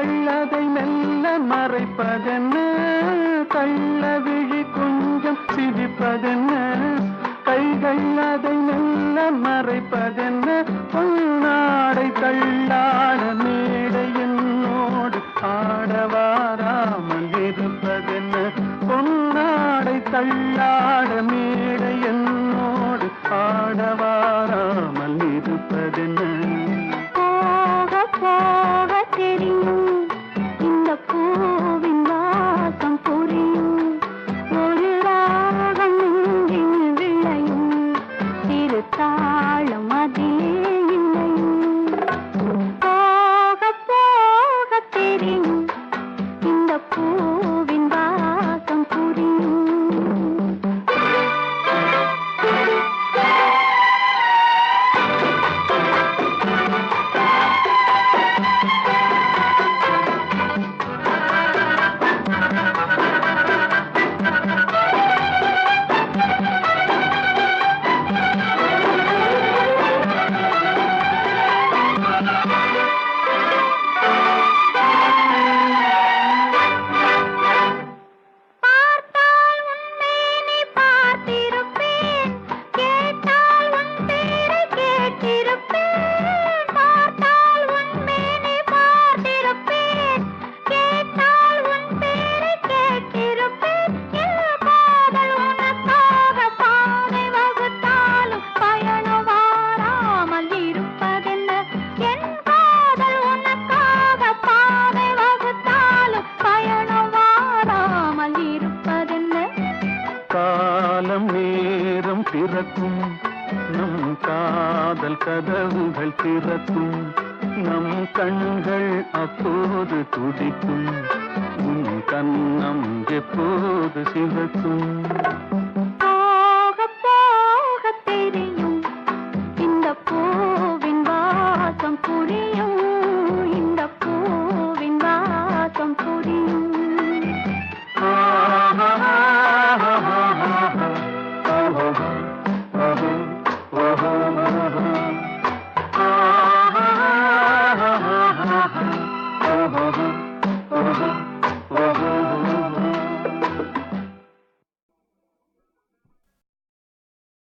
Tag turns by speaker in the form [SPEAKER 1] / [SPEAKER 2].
[SPEAKER 1] கள்ளதை மெல்ல மறைப்பதென்ன? கள்ள விழி கொஞ்சம் சிரிப்பதென்ன? கைகள் அதை மெல்ல மறைப்பதென்ன? பொன்னாடை கள்ளான திறக்கும். நம் காதல் கதவுகள் திறக்கும். நம் கண்கள் அப்போது துடிக்கும். உன் கண்ணம் எப்போது சிவக்கும். Oh, Uh-huh.